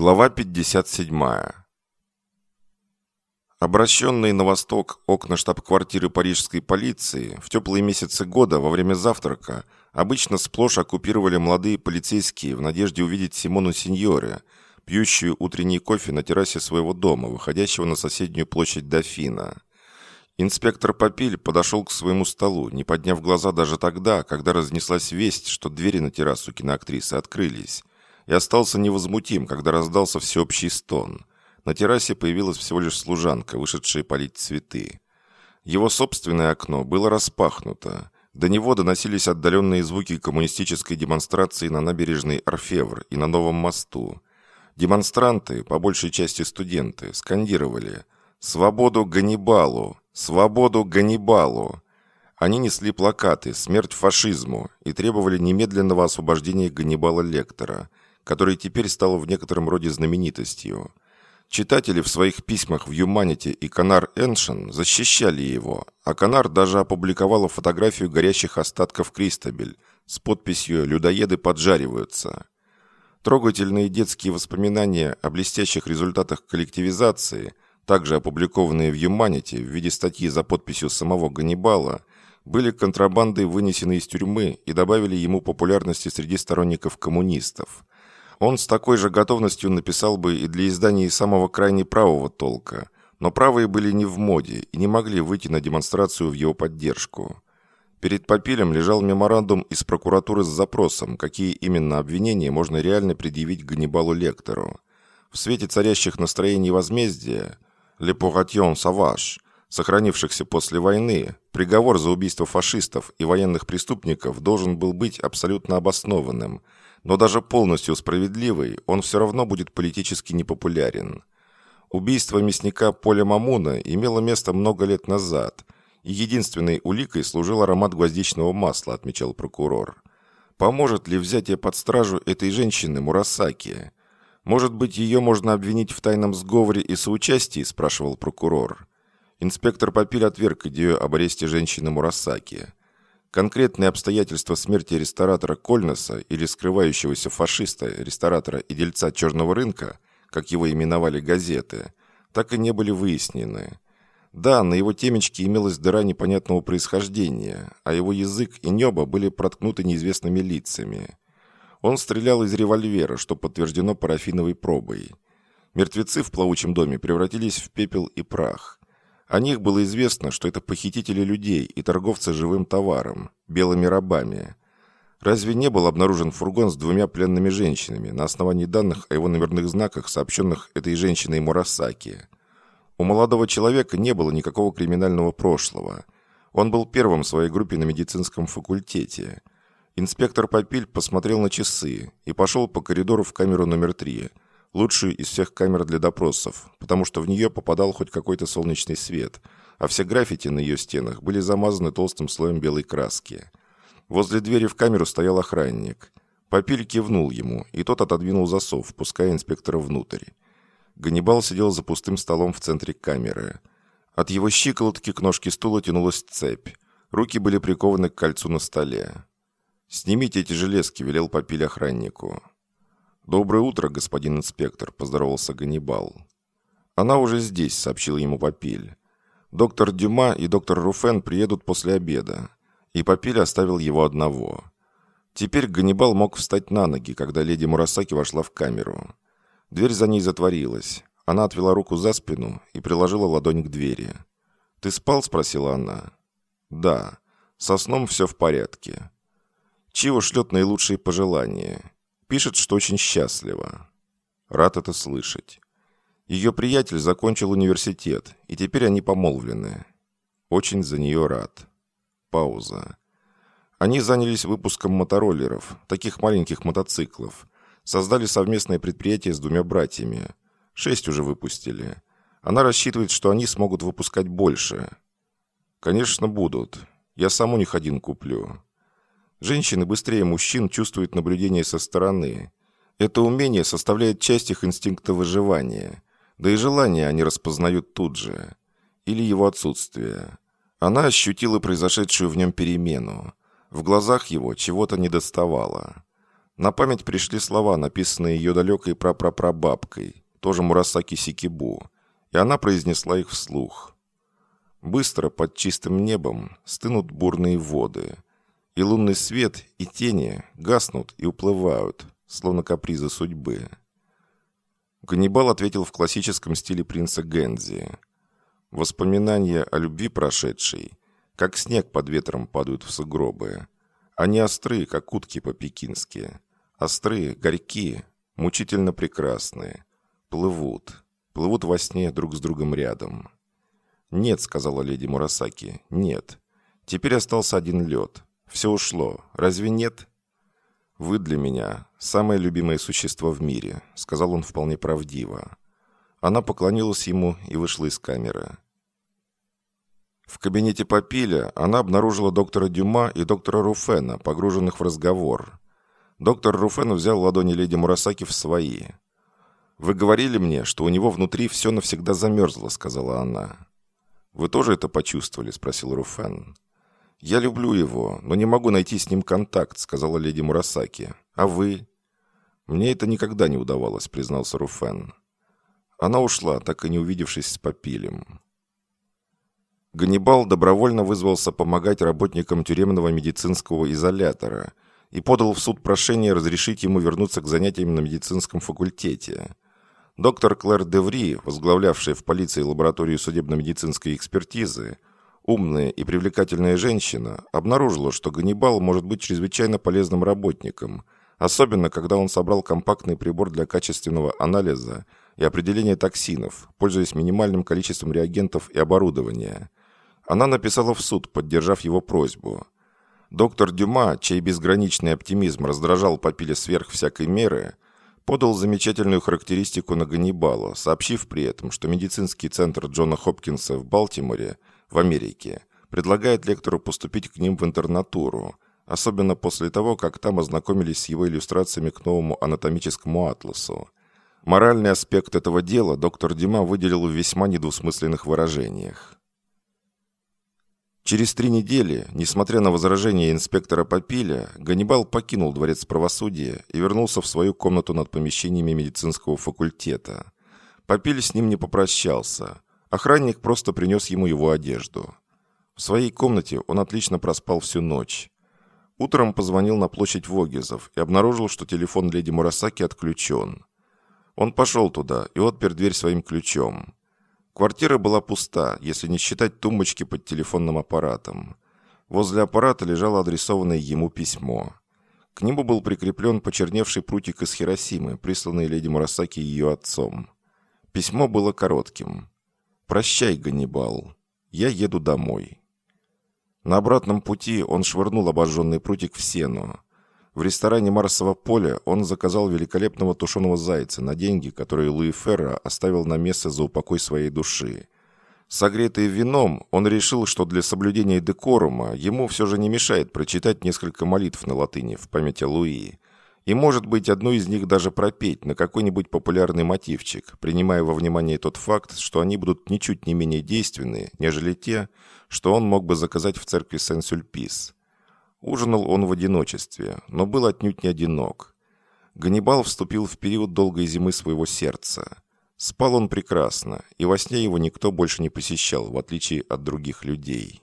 Глава 57. Обращенные на восток окна штаб-квартиры парижской полиции в теплые месяцы года во время завтрака обычно сплошь оккупировали молодые полицейские в надежде увидеть Симону Синьоре, пьющую утренний кофе на террасе своего дома, выходящего на соседнюю площадь Дофина. Инспектор Попиль подошел к своему столу, не подняв глаза даже тогда, когда разнеслась весть, что двери на террасу киноактрисы открылись, и остался невозмутим, когда раздался всеобщий стон. На террасе появилась всего лишь служанка, вышедшая полить цветы. Его собственное окно было распахнуто. До него доносились отдаленные звуки коммунистической демонстрации на набережной Орфевр и на Новом мосту. Демонстранты, по большей части студенты, скандировали «Свободу Ганнибалу! Свободу Ганнибалу!» Они несли плакаты «Смерть фашизму» и требовали немедленного освобождения Ганнибала Лектора – который теперь стал в некотором роде знаменитостью. Читатели в своих письмах в Humanity и Канар Эншен защищали его, а Канар даже опубликовала фотографию горящих остатков Кристабель с подписью «Людоеды поджариваются». Трогательные детские воспоминания о блестящих результатах коллективизации, также опубликованные в Humanity в виде статьи за подписью самого Ганнибала, были контрабандой вынесены из тюрьмы и добавили ему популярности среди сторонников коммунистов. Он с такой же готовностью написал бы и для изданий самого крайне правого толка, но правые были не в моде и не могли выйти на демонстрацию в его поддержку. Перед Попилем лежал меморандум из прокуратуры с запросом, какие именно обвинения можно реально предъявить Ганнибалу Лектору. В свете царящих настроений возмездия «Le Pourration Sauvage», сохранившихся после войны, приговор за убийство фашистов и военных преступников должен был быть абсолютно обоснованным – но даже полностью справедливый, он все равно будет политически непопулярен. Убийство мясника Поля Мамуна имело место много лет назад, и единственной уликой служил аромат гвоздичного масла, отмечал прокурор. Поможет ли взятие под стражу этой женщины Мурасаки? Может быть, ее можно обвинить в тайном сговоре и соучастии, спрашивал прокурор. Инспектор Попиль отверг идею об аресте женщины Мурасаки. Конкретные обстоятельства смерти ресторатора Кольнеса или скрывающегося фашиста, ресторатора и дельца черного рынка, как его именовали газеты, так и не были выяснены. Да, на его темечке имелась дыра непонятного происхождения, а его язык и небо были проткнуты неизвестными лицами. Он стрелял из револьвера, что подтверждено парафиновой пробой. Мертвецы в плавучем доме превратились в пепел и прах. О них было известно, что это похитители людей и торговцы живым товаром, белыми рабами. Разве не был обнаружен фургон с двумя пленными женщинами на основании данных о его номерных знаках, сообщенных этой женщиной Мурасаки? У молодого человека не было никакого криминального прошлого. Он был первым в своей группе на медицинском факультете. Инспектор Попиль посмотрел на часы и пошел по коридору в камеру номер три – лучшую из всех камер для допросов, потому что в нее попадал хоть какой-то солнечный свет, а все граффити на ее стенах были замазаны толстым слоем белой краски. Возле двери в камеру стоял охранник. Папиль кивнул ему, и тот отодвинул засов, впуская инспектора внутрь. Ганнибал сидел за пустым столом в центре камеры. От его щиколотки к ножке стула тянулась цепь. Руки были прикованы к кольцу на столе. «Снимите эти железки», — велел Папиль охраннику. «Доброе утро, господин инспектор», – поздоровался Ганнибал. «Она уже здесь», – сообщил ему Папиль. «Доктор Дюма и доктор Руфен приедут после обеда». И Папиль оставил его одного. Теперь Ганнибал мог встать на ноги, когда леди Мурасаки вошла в камеру. Дверь за ней затворилась. Она отвела руку за спину и приложила ладонь к двери. «Ты спал?» – спросила она. «Да. Со сном все в порядке». Чиво шлет наилучшие пожелания. Пишет, что очень счастлива. Рад это слышать. Ее приятель закончил университет, и теперь они помолвлены. Очень за нее рад. Пауза. Они занялись выпуском мотороллеров, таких маленьких мотоциклов. Создали совместное предприятие с двумя братьями. Шесть уже выпустили. Она рассчитывает, что они смогут выпускать больше. Конечно, будут. Я сам у них один куплю. Женщины быстрее мужчин чувствуют наблюдение со стороны. Это умение составляет часть их инстинкта выживания. Да и желание они распознают тут же. Или его отсутствие. Она ощутила произошедшую в нем перемену. В глазах его чего-то недоставало. На память пришли слова, написанные ее далекой прапрапрабабкой, тоже Мурасаки Сикибу, и она произнесла их вслух. Быстро под чистым небом стынут бурные воды, и лунный свет и тени гаснут и уплывают, словно капризы судьбы. Ганнибал ответил в классическом стиле принца Гензи. Воспоминания о любви прошедшей, как снег под ветром падают в сугробы. Они остры, как утки по-пекински. Острые, горькие, мучительно прекрасные. Плывут. Плывут во сне друг с другом рядом. «Нет», — сказала леди Мурасаки, — «нет. Теперь остался один лед. Все ушло. Разве нет?» «Вы для меня самое любимое существо в мире», — сказал он вполне правдиво. Она поклонилась ему и вышла из камеры. В кабинете Папиля она обнаружила доктора Дюма и доктора Руфена, погруженных в разговор. Доктор Руфен взял ладони леди Мурасаки в свои. «Вы говорили мне, что у него внутри все навсегда замерзло», — сказала она. «Вы тоже это почувствовали?» — спросил Руфен. «Я люблю его, но не могу найти с ним контакт», — сказала леди Мурасаки. «А вы?» «Мне это никогда не удавалось», — признался Руфен. Она ушла, так и не увидевшись с Папилем. Ганнибал добровольно вызвался помогать работникам тюремного медицинского изолятора — и подал в суд прошение разрешить ему вернуться к занятиям на медицинском факультете. Доктор Клэр Деври, возглавлявшая в полиции лабораторию судебно-медицинской экспертизы, умная и привлекательная женщина, обнаружила, что Ганнибал может быть чрезвычайно полезным работником, особенно когда он собрал компактный прибор для качественного анализа и определения токсинов, пользуясь минимальным количеством реагентов и оборудования. Она написала в суд, поддержав его просьбу – Доктор Дюма, чей безграничный оптимизм раздражал Папиля сверх всякой меры, подал замечательную характеристику на Ганнибала, сообщив при этом, что медицинский центр Джона Хопкинса в Балтиморе, в Америке, предлагает лектору поступить к ним в интернатуру, особенно после того, как там ознакомились с его иллюстрациями к новому анатомическому атласу. Моральный аспект этого дела доктор Дима выделил в весьма недвусмысленных выражениях. Через три недели, несмотря на возражения инспектора Попиля, Ганнибал покинул дворец правосудия и вернулся в свою комнату над помещениями медицинского факультета. Попиль с ним не попрощался. Охранник просто принес ему его одежду. В своей комнате он отлично проспал всю ночь. Утром позвонил на площадь Вогезов и обнаружил, что телефон леди Мурасаки отключен. Он пошел туда и отпер дверь своим ключом. Квартира была пуста, если не считать тумбочки под телефонным аппаратом. Возле аппарата лежало адресованное ему письмо. К нему был прикреплен почерневший прутик из Хиросимы, присланный леди Мурасаки ее отцом. Письмо было коротким. «Прощай, Ганнибал. Я еду домой». На обратном пути он швырнул обожженный прутик в сену. В ресторане Марсового поля он заказал великолепного тушеного зайца на деньги, которые Луи Ферро оставил на место за упокой своей души. Согретый вином, он решил, что для соблюдения декорума ему все же не мешает прочитать несколько молитв на латыни в память о Луи. И, может быть, одну из них даже пропеть на какой-нибудь популярный мотивчик, принимая во внимание тот факт, что они будут ничуть не менее действенны, нежели те, что он мог бы заказать в церкви Сен-Сюльпис. Ужинал он в одиночестве, но был отнюдь не одинок. Ганнибал вступил в период долгой зимы своего сердца. Спал он прекрасно, и во сне его никто больше не посещал, в отличие от других людей.